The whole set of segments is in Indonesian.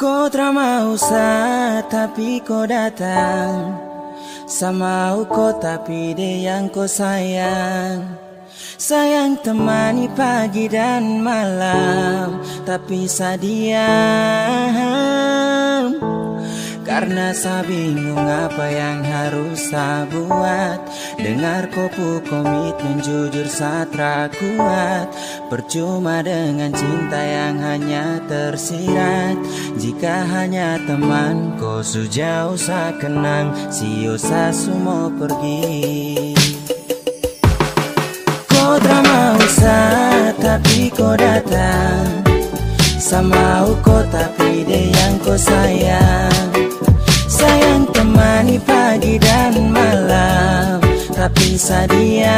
Kau drama usah tapi kau datang. Sama kau tapi dia yang kau sayang. Sayang temani pagi dan malam Tapi sadiam. Karena saya bingung apa yang harus saya buat. Dengar kopu komitmen jujur satra kuat Percuma dengan cinta yang hanya tersirat Jika hanya teman kau sejauh saya kenang Sio saya semua pergi. Kau drama usah tapi kau datang. Sama kau tapi dia yang kau sayang. Sayang temani pagi dan malam Tapi sadiam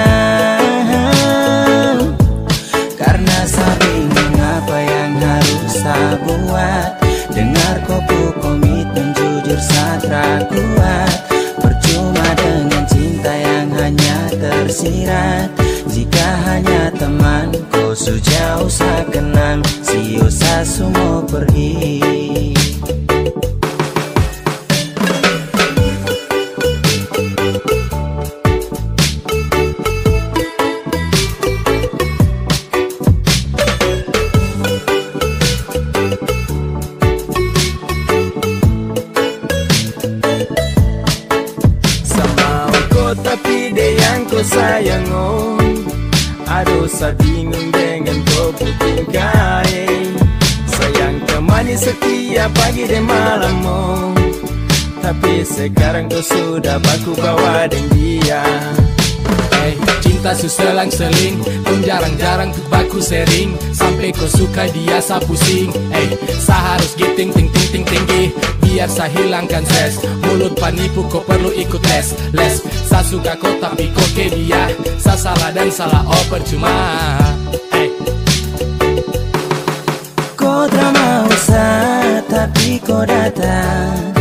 Karena saya bingung apa yang harus saya buat Dengar kopu komitmen jujur satra kuat. Percuma dengan cinta yang hanya tersirat. Jika hanya teman kau sejauh saya kenang Sio saya semua pergi dia yang kau sayang oh Aduh saya bingung dengan kau putih Sayang temani setiap pagi dan malam. Oh Tapi sekarang kau sudah baku bawa dengan dia Eh, cinta suselang seling Kau jarang-jarang baku sering. Sampai kau suka dia sa pusing Eh, sa harus giting ting ting ting tinggi. Biar sa hilangkan stres. Mulut panipu kau perlu ikut les. Les, sa suka kau tapi kau ke dia Sa salah dan salah oh percuma Eh, Kau drama usah tapi kau datang.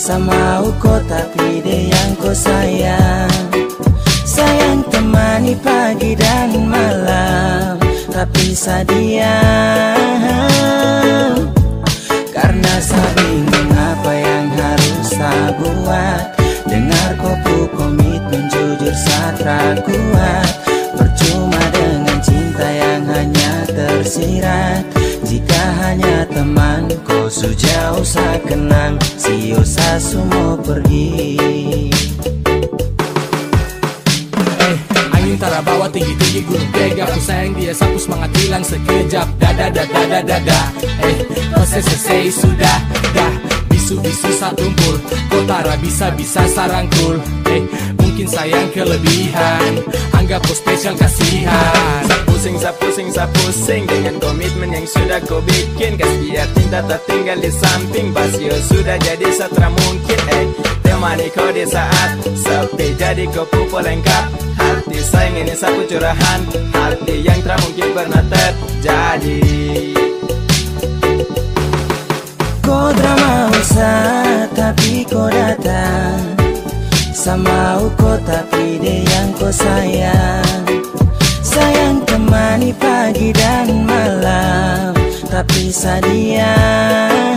Sama kau tapi dia yang kau sayang Sayang temani pagi dan malam Tapi sadiam Karena saya bingung apa yang harus saya buat? Dengar kopu komitmen jujur satra kuat Percuma dengan cinta yang hanya tersirat. Jika hanya teman kau sejauh saya kenang Sio saya semua pergi Angin tara bawa tinggi-tinggi gunung tega Aku sayang dia sapu semangat hilang sekejap. Dada dada dada dada. Eh kau selesai sudah. Dah Bisu-bisu satumpul Kau tara bisa-bisa sarangkul. Eh mungkin sayang kelebihan. Anggap kau spesial kasihan. Pusing, sa pusing, sa pusing Dengan komitmen yang sudah kau bikin. Kas biar cinta tak tinggal di samping. Basio sudah jadi satra mungkin. Eh Temani kau di saat Sepi jadi kau pupul lengkap. Hati sayang ini sapu curahan Hati yang tak mungkin pernah terjadi. Kau drama usah tapi kau datang. Sama kau tapi dia yang kau sayang. Sayang temani pagi dan malam Tapi sadiam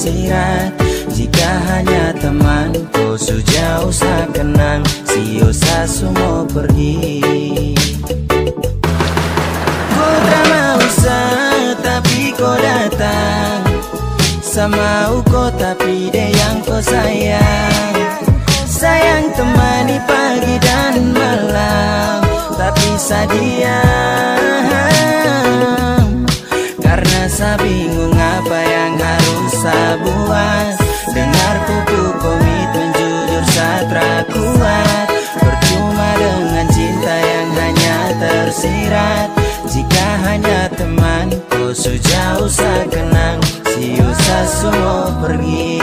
tersirat. Jika hanya teman kau sejauh saya kenang Sio saya semua pergi. Kau drama usah tapi kau datang. Sama kau tapi dia yang kau sayang. Sayang temani pagi dan malam Tapi sadiam Karena saya buat Dengar kuku komitmen jujur satra kuat. Percuma dengan cinta yang hanya tersirat. Jika hanya teman kau sejauh saya kenang Siusa semua pergi